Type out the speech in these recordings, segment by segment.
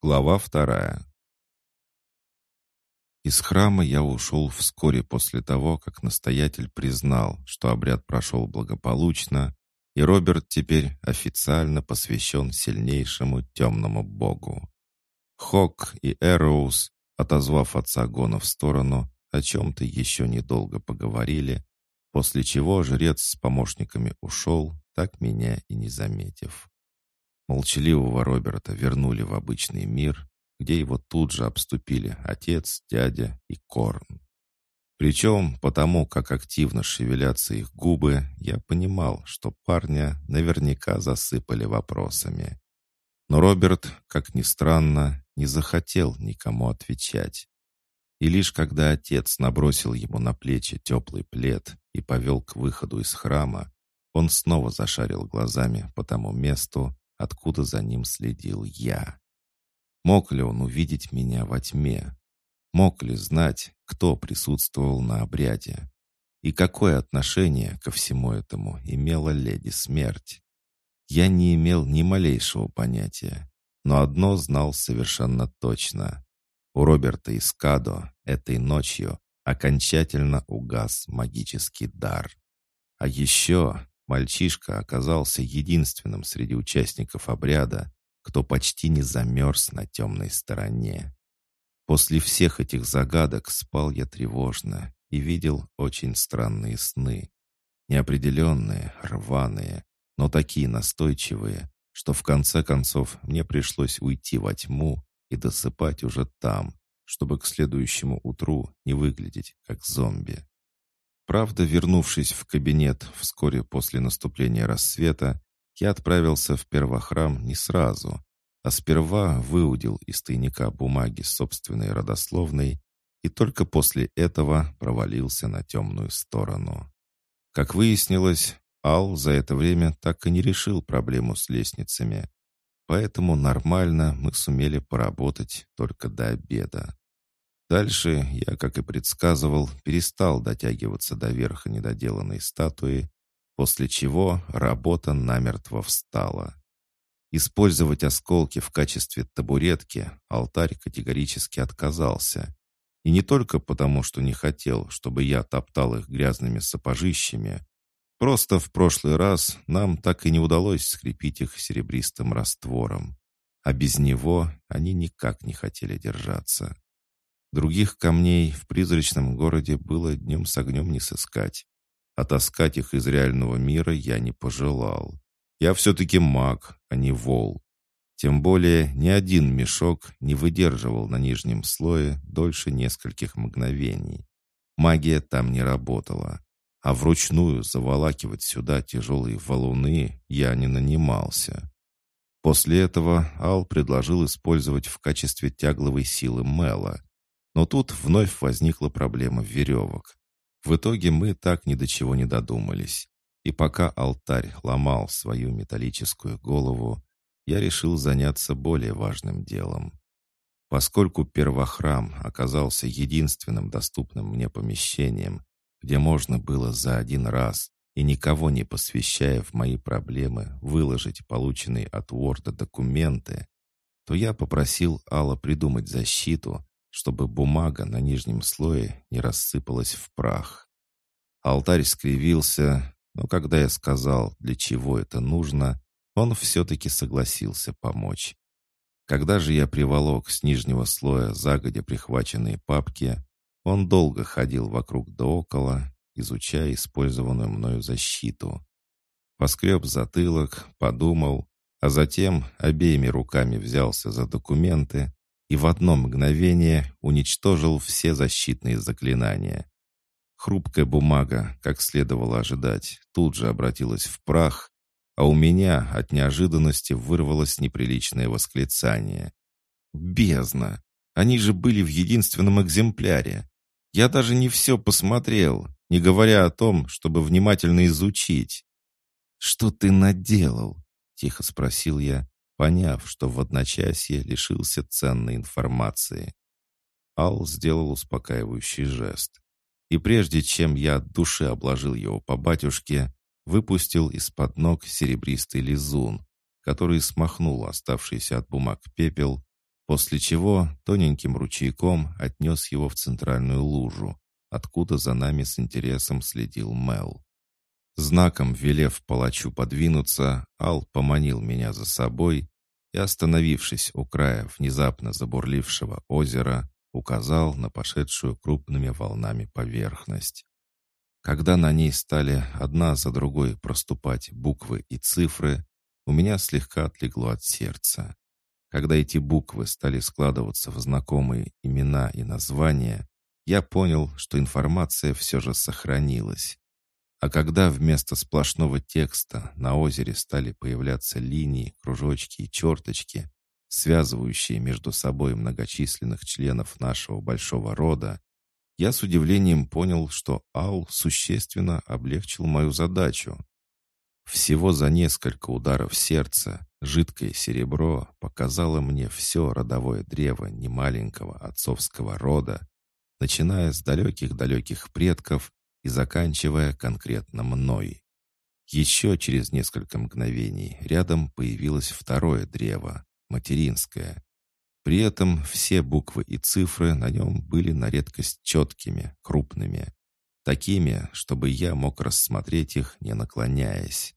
Глава вторая. Из храма я ушел вскоре после того, как настоятель признал, что обряд прошел благополучно, и Роберт теперь официально посвящен сильнейшему темному богу. Хок и Эроуз, отозвав отца Гона в сторону, о чем-то еще недолго поговорили, после чего жрец с помощниками ушел, так меня и не заметив. Молчаливого Роберта вернули в обычный мир, где его тут же обступили отец, дядя и Корн. Причем, потому как активно шевелятся их губы, я понимал, что парня наверняка засыпали вопросами. Но Роберт, как ни странно, не захотел никому отвечать. И лишь когда отец набросил ему на плечи теплый плед и повел к выходу из храма, он снова зашарил глазами по тому месту, откуда за ним следил я. Мог ли он увидеть меня во тьме? Мог ли знать, кто присутствовал на обряде? И какое отношение ко всему этому имела леди смерть? Я не имел ни малейшего понятия, но одно знал совершенно точно. У Роберта Искадо этой ночью окончательно угас магический дар. А еще Мальчишка оказался единственным среди участников обряда, кто почти не замерз на темной стороне. После всех этих загадок спал я тревожно и видел очень странные сны. Неопределенные, рваные, но такие настойчивые, что в конце концов мне пришлось уйти во тьму и досыпать уже там, чтобы к следующему утру не выглядеть как зомби. Правда, вернувшись в кабинет вскоре после наступления рассвета, я отправился в первохрам не сразу, а сперва выудил из тайника бумаги собственной родословной и только после этого провалился на темную сторону. Как выяснилось, Ал за это время так и не решил проблему с лестницами, поэтому нормально мы сумели поработать только до обеда. Дальше я, как и предсказывал, перестал дотягиваться до верха недоделанной статуи, после чего работа намертво встала. Использовать осколки в качестве табуретки алтарь категорически отказался. И не только потому, что не хотел, чтобы я топтал их грязными сапожищами. Просто в прошлый раз нам так и не удалось скрепить их серебристым раствором. А без него они никак не хотели держаться. Других камней в призрачном городе было днем с огнем не сыскать. А таскать их из реального мира я не пожелал. Я все-таки маг, а не вол. Тем более ни один мешок не выдерживал на нижнем слое дольше нескольких мгновений. Магия там не работала. А вручную заволакивать сюда тяжелые валуны я не нанимался. После этого Ал предложил использовать в качестве тягловой силы Мэла, но тут вновь возникла проблема веревок. В итоге мы так ни до чего не додумались. И пока алтарь ломал свою металлическую голову, я решил заняться более важным делом. Поскольку первохрам оказался единственным доступным мне помещением, где можно было за один раз и никого не посвящая в мои проблемы выложить полученные от Уорда документы, то я попросил Алла придумать защиту, чтобы бумага на нижнем слое не рассыпалась в прах. Алтарь скривился, но когда я сказал, для чего это нужно, он все-таки согласился помочь. Когда же я приволок с нижнего слоя загодя прихваченные папки, он долго ходил вокруг да около, изучая использованную мною защиту. Поскреб затылок, подумал, а затем обеими руками взялся за документы, и в одно мгновение уничтожил все защитные заклинания. Хрупкая бумага, как следовало ожидать, тут же обратилась в прах, а у меня от неожиданности вырвалось неприличное восклицание. «Бездна! Они же были в единственном экземпляре! Я даже не все посмотрел, не говоря о том, чтобы внимательно изучить!» «Что ты наделал?» — тихо спросил я, поняв, что в одночасье лишился ценной информации. Ал сделал успокаивающий жест. И прежде чем я от души обложил его по батюшке, выпустил из-под ног серебристый лизун, который смахнул оставшийся от бумаг пепел, после чего тоненьким ручейком отнес его в центральную лужу, откуда за нами с интересом следил Мел. Знаком велев палачу подвинуться, Ал поманил меня за собой и, остановившись у края внезапно забурлившего озера, указал на пошедшую крупными волнами поверхность. Когда на ней стали одна за другой проступать буквы и цифры, у меня слегка отлегло от сердца. Когда эти буквы стали складываться в знакомые имена и названия, я понял, что информация все же сохранилась. А когда вместо сплошного текста на озере стали появляться линии, кружочки и черточки, связывающие между собой многочисленных членов нашего большого рода, я с удивлением понял, что Ал существенно облегчил мою задачу. Всего за несколько ударов сердца жидкое серебро показало мне все родовое древо немаленького отцовского рода, начиная с далеких-далеких предков и заканчивая конкретно мной. Еще через несколько мгновений рядом появилось второе древо, материнское. При этом все буквы и цифры на нем были на редкость четкими, крупными. Такими, чтобы я мог рассмотреть их, не наклоняясь.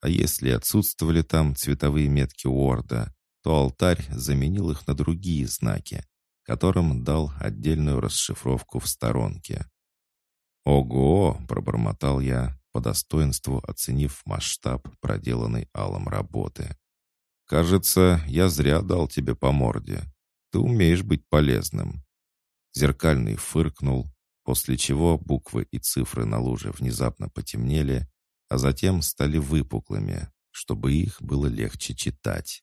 А если отсутствовали там цветовые метки Уорда, то алтарь заменил их на другие знаки, которым дал отдельную расшифровку в сторонке. «Ого!» — пробормотал я, по достоинству оценив масштаб проделанной алом работы. «Кажется, я зря дал тебе по морде. Ты умеешь быть полезным». Зеркальный фыркнул, после чего буквы и цифры на луже внезапно потемнели, а затем стали выпуклыми, чтобы их было легче читать.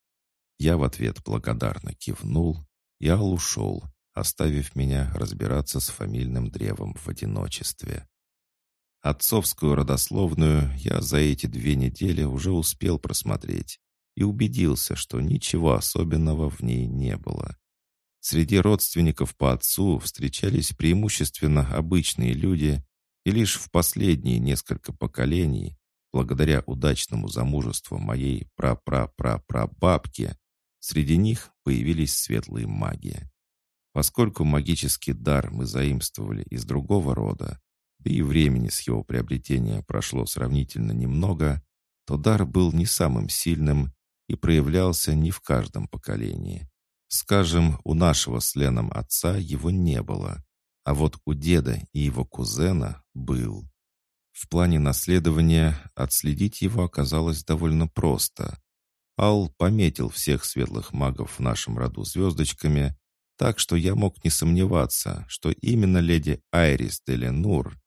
Я в ответ благодарно кивнул, и Ал ушел, оставив меня разбираться с фамильным древом в одиночестве. Отцовскую родословную я за эти две недели уже успел просмотреть и убедился, что ничего особенного в ней не было. Среди родственников по отцу встречались преимущественно обычные люди, и лишь в последние несколько поколений, благодаря удачному замужеству моей пра-пра-пра-прабабки, среди них появились светлые маги. Поскольку магический дар мы заимствовали из другого рода, да и времени с его приобретения прошло сравнительно немного, то дар был не самым сильным и проявлялся не в каждом поколении. Скажем, у нашего с Леном отца его не было, а вот у деда и его кузена был. В плане наследования отследить его оказалось довольно просто. Ал пометил всех светлых магов в нашем роду звездочками, так что я мог не сомневаться, что именно леди Айрис де Ленур,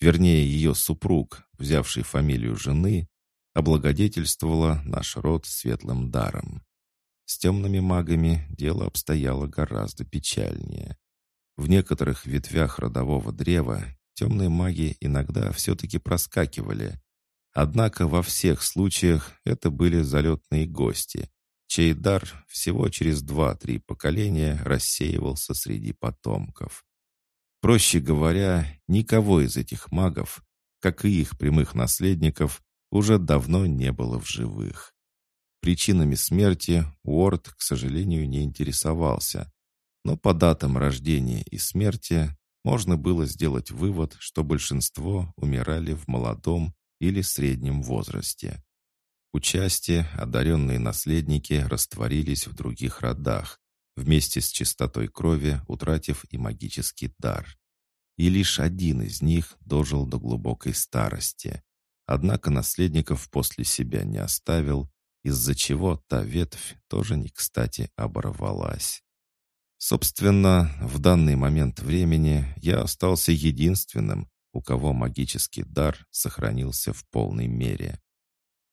вернее ее супруг, взявший фамилию жены, облагодетельствовала наш род светлым даром. С темными магами дело обстояло гораздо печальнее. В некоторых ветвях родового древа темные маги иногда все-таки проскакивали. Однако во всех случаях это были залетные гости, чей дар всего через два-три поколения рассеивался среди потомков. Проще говоря, никого из этих магов, как и их прямых наследников, уже давно не было в живых. Причинами смерти Уорд, к сожалению, не интересовался, но по датам рождения и смерти можно было сделать вывод, что большинство умирали в молодом или среднем возрасте. Участие одаренные наследники растворились в других родах, вместе с чистотой крови утратив и магический дар. И лишь один из них дожил до глубокой старости. Однако наследников после себя не оставил, из-за чего та ветвь тоже не кстати оборвалась. Собственно, в данный момент времени я остался единственным, у кого магический дар сохранился в полной мере.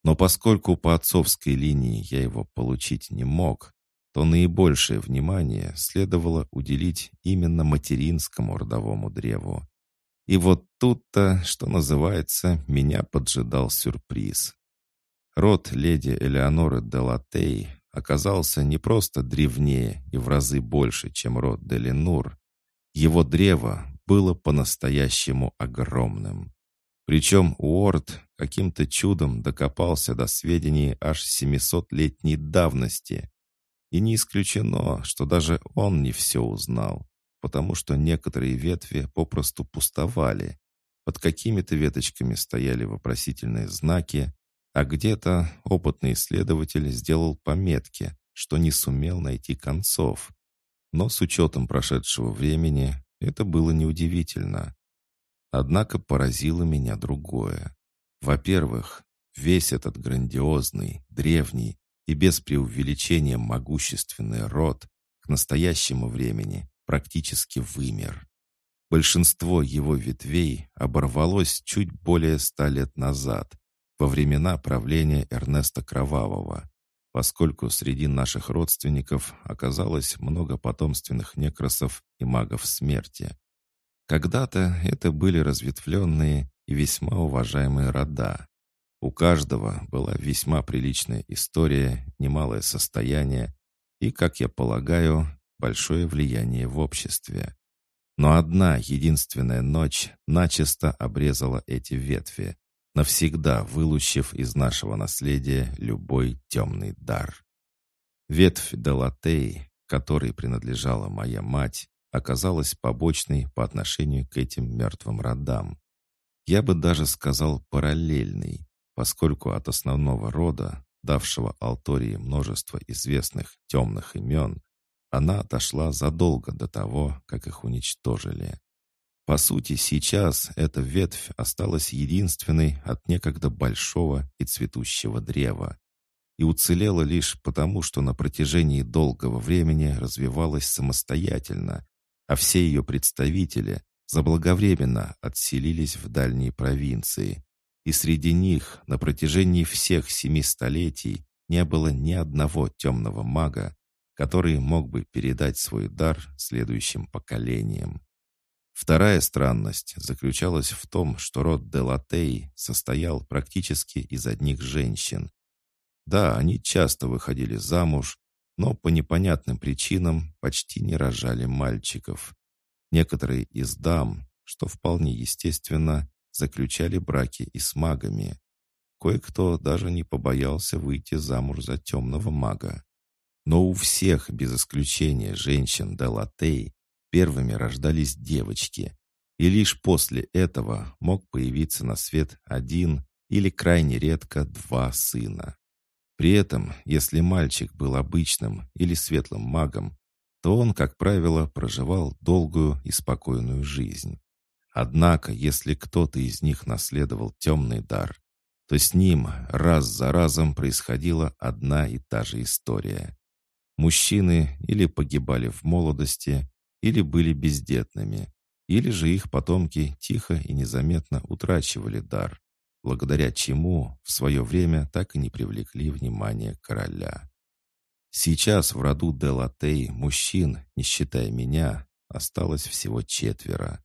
Но поскольку по отцовской линии я его получить не мог, то наибольшее внимание следовало уделить именно материнскому родовому древу. И вот тут-то, что называется, меня поджидал сюрприз. Род леди Элеоноры де Латей оказался не просто древнее и в разы больше, чем род де Ленур. Его древо было по-настоящему огромным. Причем Уорд каким-то чудом докопался до сведений аж 700-летней давности. И не исключено, что даже он не все узнал, потому что некоторые ветви попросту пустовали. Под какими-то веточками стояли вопросительные знаки, а где-то опытный исследователь сделал пометки, что не сумел найти концов. Но с учетом прошедшего времени это было неудивительно. Однако поразило меня другое. Во-первых, весь этот грандиозный, древний и без преувеличения могущественный род к настоящему времени практически вымер. Большинство его ветвей оборвалось чуть более ста лет назад, во времена правления Эрнеста Кровавого, поскольку среди наших родственников оказалось много потомственных некросов и магов смерти. Когда-то это были разветвленные и весьма уважаемые рода. У каждого была весьма приличная история, немалое состояние и, как я полагаю, большое влияние в обществе. Но одна единственная ночь начисто обрезала эти ветви, навсегда вылущив из нашего наследия любой темный дар. Ветвь Делатей, которой принадлежала моя мать, оказалась побочной по отношению к этим мертвым родам. Я бы даже сказал параллельной, поскольку от основного рода, давшего Алтории множество известных темных имен, она отошла задолго до того, как их уничтожили. По сути, сейчас эта ветвь осталась единственной от некогда большого и цветущего древа. И уцелела лишь потому, что на протяжении долгого времени развивалась самостоятельно, а все ее представители заблаговременно отселились в дальние провинции. И среди них на протяжении всех семи столетий не было ни одного темного мага, который мог бы передать свой дар следующим поколениям. Вторая странность заключалась в том, что род Делатей состоял практически из одних женщин. Да, они часто выходили замуж, но по непонятным причинам почти не рожали мальчиков. Некоторые из дам, что вполне естественно, заключали браки и с магами. Кое-кто даже не побоялся выйти замуж за темного мага. Но у всех, без исключения женщин Делатей, первыми рождались девочки, и лишь после этого мог появиться на свет один или крайне редко два сына. При этом, если мальчик был обычным или светлым магом, то он, как правило, проживал долгую и спокойную жизнь. Однако, если кто-то из них наследовал темный дар, то с ним раз за разом происходила одна и та же история. Мужчины или погибали в молодости, или были бездетными, или же их потомки тихо и незаметно утрачивали дар, благодаря чему в свое время так и не привлекли внимание короля. Сейчас в роду Делатей мужчин, не считая меня, осталось всего четверо.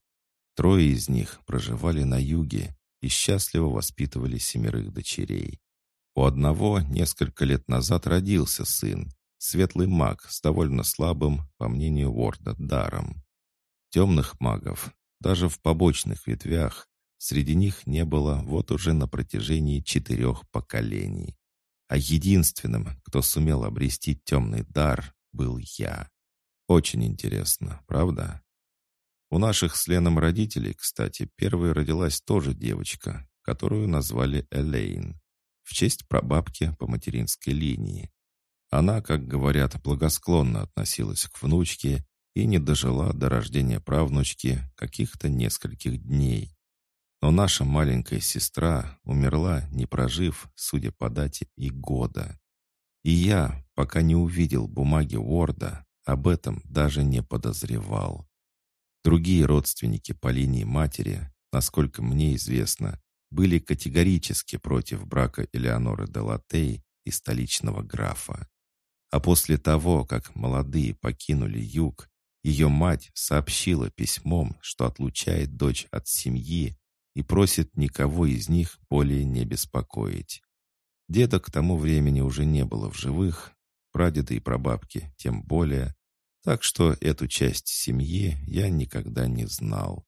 Трое из них проживали на юге и счастливо воспитывали семерых дочерей. У одного несколько лет назад родился сын, Светлый маг с довольно слабым, по мнению Уорда, даром. Темных магов, даже в побочных ветвях, среди них не было вот уже на протяжении четырех поколений. А единственным, кто сумел обрести темный дар, был я. Очень интересно, правда? У наших с Леном родителей, кстати, первой родилась тоже девочка, которую назвали Элейн, в честь прабабки по материнской линии. Она, как говорят, благосклонно относилась к внучке и не дожила до рождения правнучки каких-то нескольких дней. Но наша маленькая сестра умерла, не прожив, судя по дате, и года. И я, пока не увидел бумаги Уорда, об этом даже не подозревал. Другие родственники по линии матери, насколько мне известно, были категорически против брака Элеоноры де Латей и столичного графа. А после того, как молодые покинули юг, ее мать сообщила письмом, что отлучает дочь от семьи и просит никого из них более не беспокоить. Деда к тому времени уже не было в живых, прадеда и прабабки тем более, так что эту часть семьи я никогда не знал.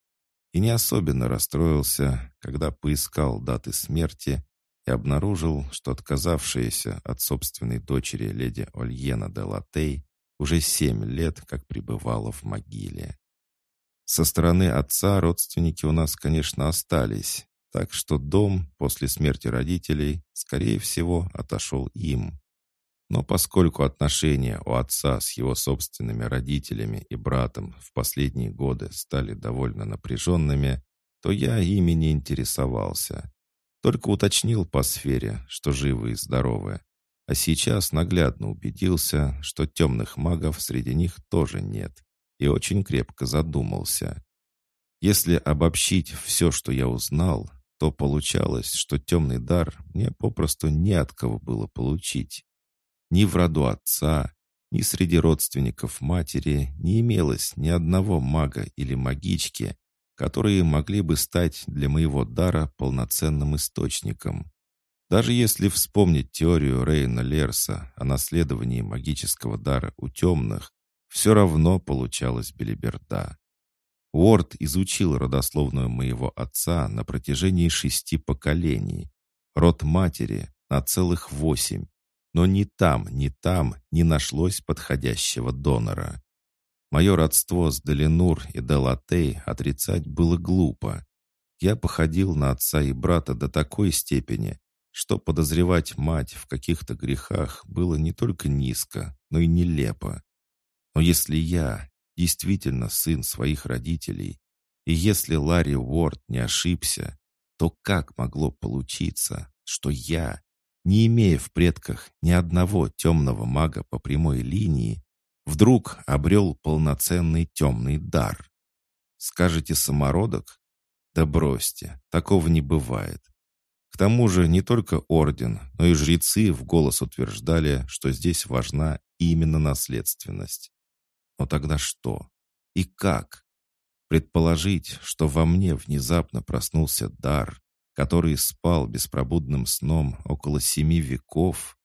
И не особенно расстроился, когда поискал даты смерти и обнаружил, что отказавшаяся от собственной дочери леди Ольена де Латей уже семь лет как пребывала в могиле. Со стороны отца родственники у нас, конечно, остались, так что дом после смерти родителей, скорее всего, отошел им. Но поскольку отношения у отца с его собственными родителями и братом в последние годы стали довольно напряженными, то я ими не интересовался. Только уточнил по сфере, что живы и здоровы. А сейчас наглядно убедился, что темных магов среди них тоже нет. И очень крепко задумался. Если обобщить все, что я узнал, то получалось, что темный дар мне попросту не от кого было получить. Ни в роду отца, ни среди родственников матери не имелось ни одного мага или магички, которые могли бы стать для моего дара полноценным источником. Даже если вспомнить теорию Рейна Лерса о наследовании магического дара у темных, все равно получалась белиберда. Уорд изучил родословную моего отца на протяжении шести поколений, род матери на целых восемь, но ни там, ни там не нашлось подходящего донора. Мое родство с Делинур и Делатей отрицать было глупо. Я походил на отца и брата до такой степени, что подозревать мать в каких-то грехах было не только низко, но и нелепо. Но если я, действительно сын своих родителей. И если Ларри Уорд не ошибся, то как могло получиться, что я, не имея в предках ни одного темного мага по прямой линии, вдруг обрел полноценный темный дар? Скажете самородок? Да бросьте, такого не бывает. К тому же не только орден, но и жрецы в голос утверждали, что здесь важна именно наследственность. Но тогда что? И как? Предположить, что во мне внезапно проснулся дар, который спал беспробудным сном около семи веков?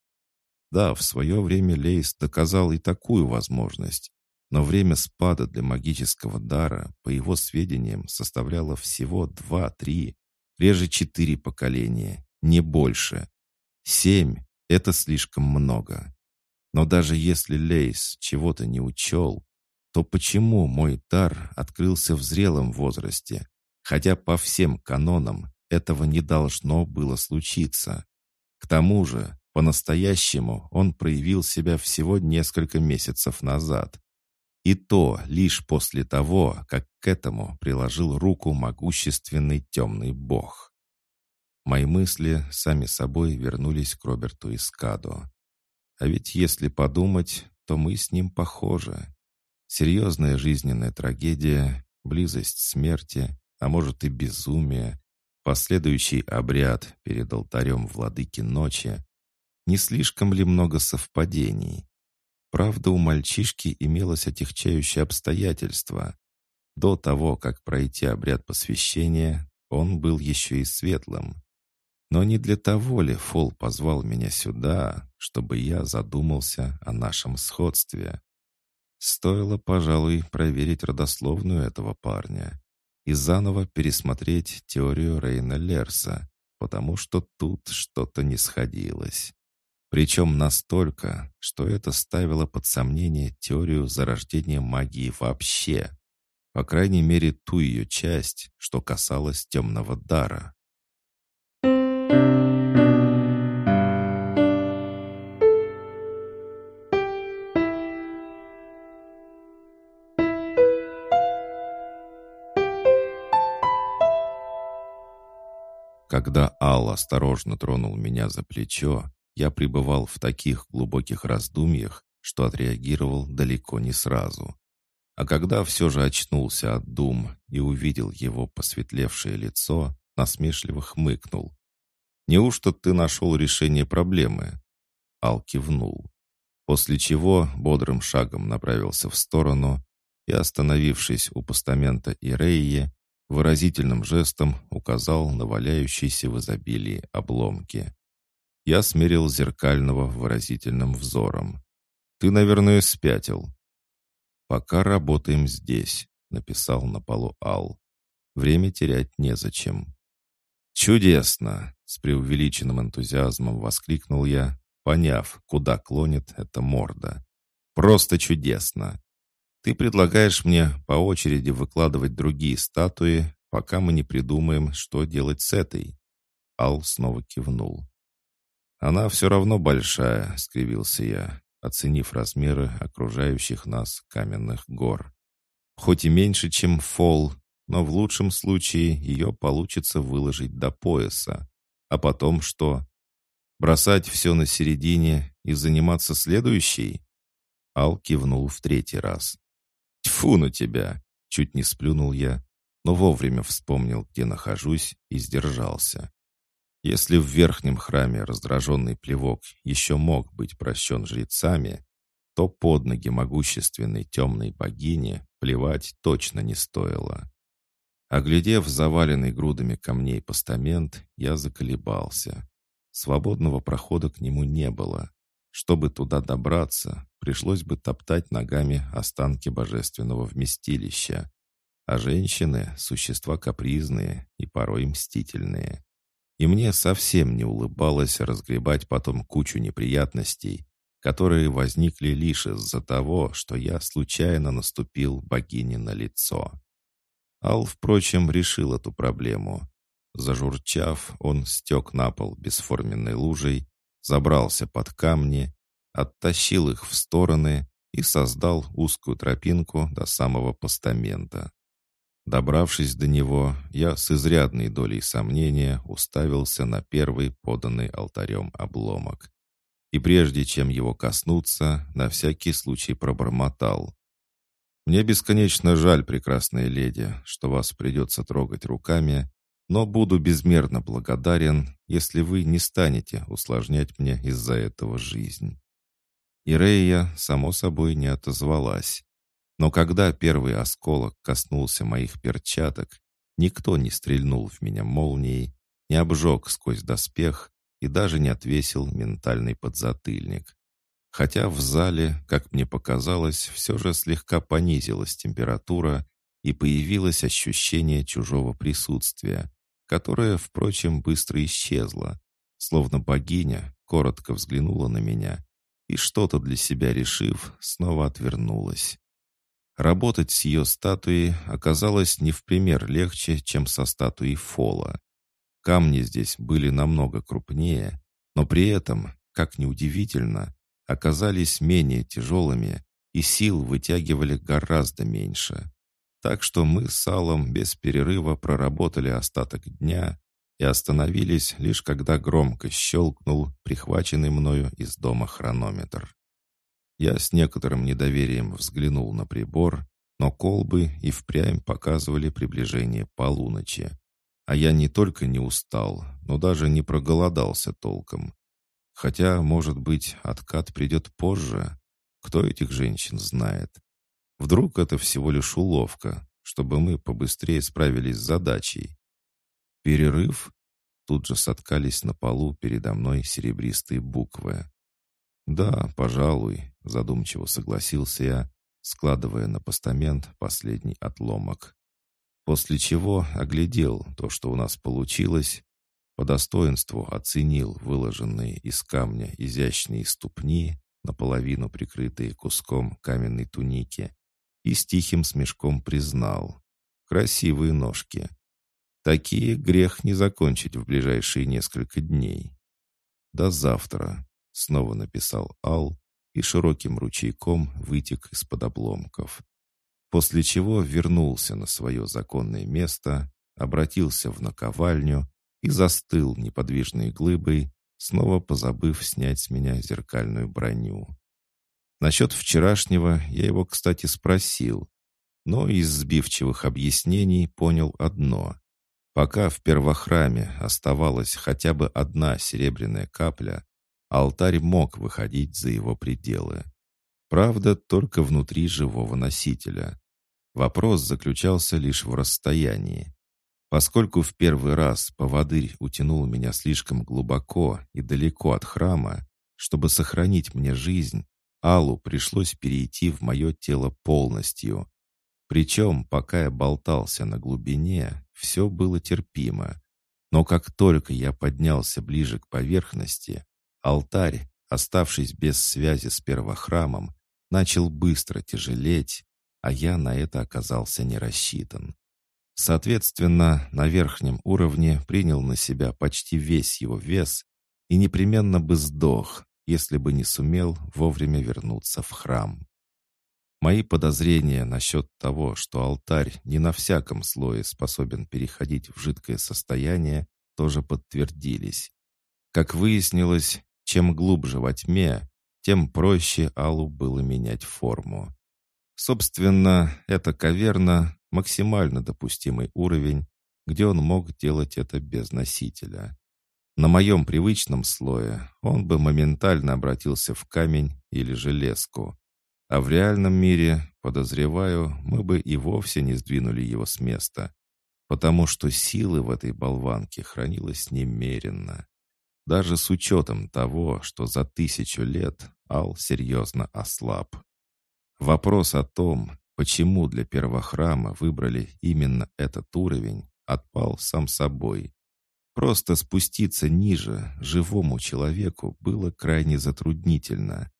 Да, в свое время Лейс доказал и такую возможность, но время спада для магического дара, по его сведениям, составляло всего два-три, реже четыре поколения, не больше. Семь — это слишком много. Но даже если Лейс чего-то не учел, то почему мой дар открылся в зрелом возрасте, хотя по всем канонам этого не должно было случиться? К тому же, по-настоящему он проявил себя всего несколько месяцев назад. И то лишь после того, как к этому приложил руку могущественный темный бог. Мои мысли сами собой вернулись к Роберту Искадо. А ведь если подумать, то мы с ним похожи. Серьезная жизненная трагедия, близость смерти, а может и безумие, последующий обряд перед алтарем владыки ночи. Не слишком ли много совпадений? Правда, у мальчишки имелось отягчающее обстоятельство. До того, как пройти обряд посвящения, он был еще и светлым. Но не для того ли Фол позвал меня сюда, чтобы я задумался о нашем сходстве? Стоило, пожалуй, проверить родословную этого парня и заново пересмотреть теорию Рейна Лерса, потому что тут что-то не сходилось. Причем настолько, что это ставило под сомнение теорию зарождения магии вообще, по крайней мере ту ее часть, что касалась темного дара. Когда Ал осторожно тронул меня за плечо, я пребывал в таких глубоких раздумьях, что отреагировал далеко не сразу. А когда все же очнулся от дум и увидел его посветлевшее лицо, насмешливо хмыкнул. «Неужто ты нашел решение проблемы?» Ал кивнул, после чего бодрым шагом направился в сторону и, остановившись у постамента Иреи, выразительным жестом указал на валяющиеся в изобилии обломки. Я смерил зеркального выразительным взором. «Ты, наверное, спятил». «Пока работаем здесь», — написал на полу Ал. «Время терять незачем». «Чудесно! С преувеличенным энтузиазмом воскликнул я, поняв, куда клонит эта морда. «Просто чудесно! Ты предлагаешь мне по очереди выкладывать другие статуи, пока мы не придумаем, что делать с этой?» Ал снова кивнул. «Она все равно большая», — скривился я, оценив размеры окружающих нас каменных гор. «Хоть и меньше, чем фол, но в лучшем случае ее получится выложить до пояса. А потом что? Бросать все на середине и заниматься следующей?» Ал кивнул в третий раз. «Тьфу на тебя!» — чуть не сплюнул я, но вовремя вспомнил, где нахожусь, и сдержался. Если в верхнем храме раздраженный плевок еще мог быть прощен жрецами, то под ноги могущественной темной богини плевать точно не стоило. Оглядев заваленный грудами камней постамент, я заколебался. Свободного прохода к нему не было. Чтобы туда добраться, пришлось бы топтать ногами останки божественного вместилища. А женщины — существа капризные и порой мстительные. И мне совсем не улыбалось разгребать потом кучу неприятностей, которые возникли лишь из-за того, что я случайно наступил богине на лицо. Ал, впрочем, решил эту проблему. Зажурчав, он стек на пол бесформенной лужей, забрался под камни, оттащил их в стороны и создал узкую тропинку до самого постамента. Добравшись до него, я с изрядной долей сомнения уставился на первый поданный алтарем обломок. И прежде чем его коснуться, на всякий случай пробормотал. «Мне бесконечно жаль, прекрасная леди, что вас придется трогать руками, но буду безмерно благодарен, если вы не станете усложнять мне из-за этого жизнь». Ирея, само собой, не отозвалась, но когда первый осколок коснулся моих перчаток, никто не стрельнул в меня молнией, не обжег сквозь доспех и даже не отвесил ментальный подзатыльник. Хотя в зале, как мне показалось, все же слегка понизилась температура и появилось ощущение чужого присутствия, которое, впрочем, быстро исчезло, словно богиня коротко взглянула на меня и, что-то для себя решив, снова отвернулась. Работать с ее статуей оказалось не в пример легче, чем со статуей Фола. Камни здесь были намного крупнее, но при этом, как ни удивительно, оказались менее тяжелыми и сил вытягивали гораздо меньше. Так что мы с Аллом без перерыва проработали остаток дня и остановились лишь когда громко щелкнул прихваченный мною из дома хронометр. Я с некоторым недоверием взглянул на прибор, но колбы и впрямь показывали приближение полуночи. А я не только не устал, но даже не проголодался толком. Хотя, может быть, откат придет позже. Кто этих женщин знает? Вдруг это всего лишь уловка, чтобы мы побыстрее справились с задачей. Перерыв? Тут же соткались на полу передо мной серебристые буквы. «Да, пожалуй», — задумчиво согласился я, складывая на постамент последний отломок. После чего оглядел то, что у нас получилось, по достоинству оценил выложенные из камня изящные ступни, наполовину прикрытые куском каменной туники, и с тихим смешком признал. Красивые ножки. Такие грех не закончить в ближайшие несколько дней. До завтра. Снова написал Ал и широким ручейком вытек из-под обломков. После чего вернулся на свое законное место, обратился в наковальню и застыл неподвижной глыбой, снова позабыв снять с меня зеркальную броню. Насчет вчерашнего я его, кстати, спросил, но из сбивчивых объяснений понял одно. Пока в первохраме оставалась хотя бы одна серебряная капля, Алтарь мог выходить за его пределы. Правда, только внутри живого носителя. Вопрос заключался лишь в расстоянии. Поскольку в первый раз поводырь утянул меня слишком глубоко и далеко от храма, чтобы сохранить мне жизнь, Аллу пришлось перейти в мое тело полностью. Причем, пока я болтался на глубине, все было терпимо. Но как только я поднялся ближе к поверхности, алтарь, оставшись без связи с первохрамом, начал быстро тяжелеть, а я на это оказался не рассчитан. Соответственно, на верхнем уровне принял на себя почти весь его вес и непременно бы сдох, если бы не сумел вовремя вернуться в храм. Мои подозрения насчет того, что алтарь не на всяком слое способен переходить в жидкое состояние, тоже подтвердились. Как выяснилось, чем глубже во тьме, тем проще Аллу было менять форму. Собственно, эта каверна — максимально допустимый уровень, где он мог делать это без носителя. На моем привычном слое он бы моментально обратился в камень или железку, а в реальном мире, подозреваю, мы бы и вовсе не сдвинули его с места, потому что силы в этой болванке хранилось немерено. Даже с учетом того, что за тысячу лет Ал серьезно ослаб. Вопрос о том, почему для первого храма выбрали именно этот уровень, отпал сам собой. Просто спуститься ниже живому человеку было крайне затруднительно.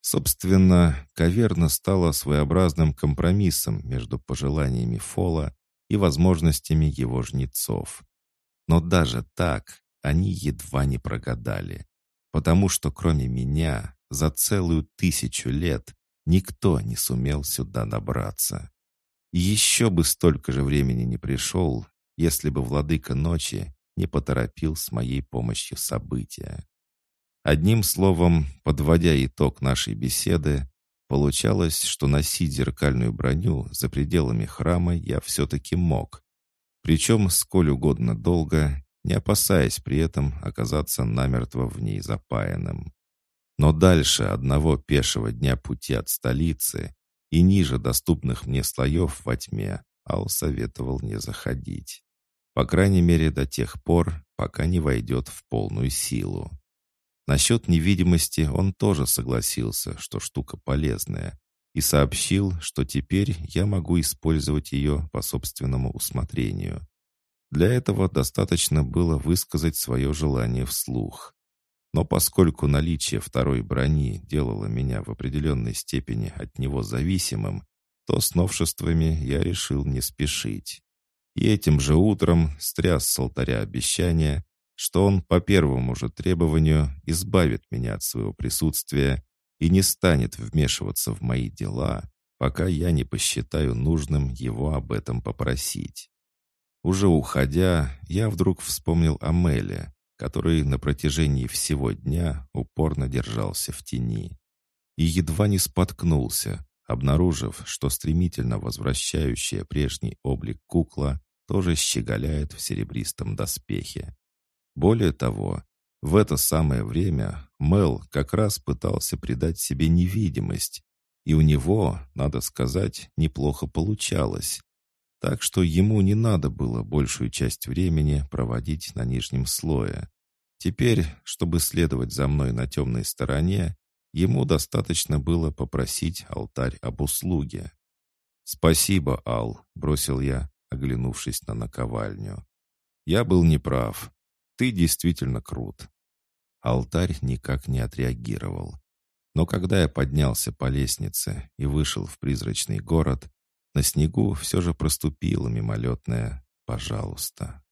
Собственно, каверна стала своеобразным компромиссом между пожеланиями Фола и возможностями его жнецов. Но даже так они едва не прогадали, потому что кроме меня за целую тысячу лет никто не сумел сюда добраться. Еще бы столько же времени не пришел, если бы владыка ночи не поторопил с моей помощью события. Одним словом, подводя итог нашей беседы, получалось, что носить зеркальную броню за пределами храма я все-таки мог. Причем сколь угодно долго, не опасаясь при этом оказаться намертво в ней запаянным. Но дальше одного пешего дня пути от столицы и ниже доступных мне слоев во тьме Ал советовал не заходить. По крайней мере до тех пор, пока не войдет в полную силу. Насчет невидимости он тоже согласился, что штука полезная, и сообщил, что теперь я могу использовать ее по собственному усмотрению. Для этого достаточно было высказать свое желание вслух. Но поскольку наличие второй брони делало меня в определенной степени от него зависимым, то с новшествами я решил не спешить. И этим же утром стряс с алтаря обещания, что он по первому же требованию избавит меня от своего присутствия и не станет вмешиваться в мои дела, пока я не посчитаю нужным его об этом попросить. Уже уходя, я вдруг вспомнил о Меле, который на протяжении всего дня упорно держался в тени. И едва не споткнулся, обнаружив, что стремительно возвращающая прежний облик кукла тоже щеголяет в серебристом доспехе. Более того, в это самое время Мел как раз пытался придать себе невидимость, и у него, надо сказать, неплохо получалось. Так что ему не надо было большую часть времени проводить на нижнем слое. Теперь, чтобы следовать за мной на темной стороне, ему достаточно было попросить алтарь об услуге. «Спасибо, Ал», — бросил я, оглянувшись на наковальню. «Я был неправ. Ты действительно крут». Алтарь никак не отреагировал. Но когда я поднялся по лестнице и вышел в призрачный город, на снегу все же проступило мимолетное «пожалуйста».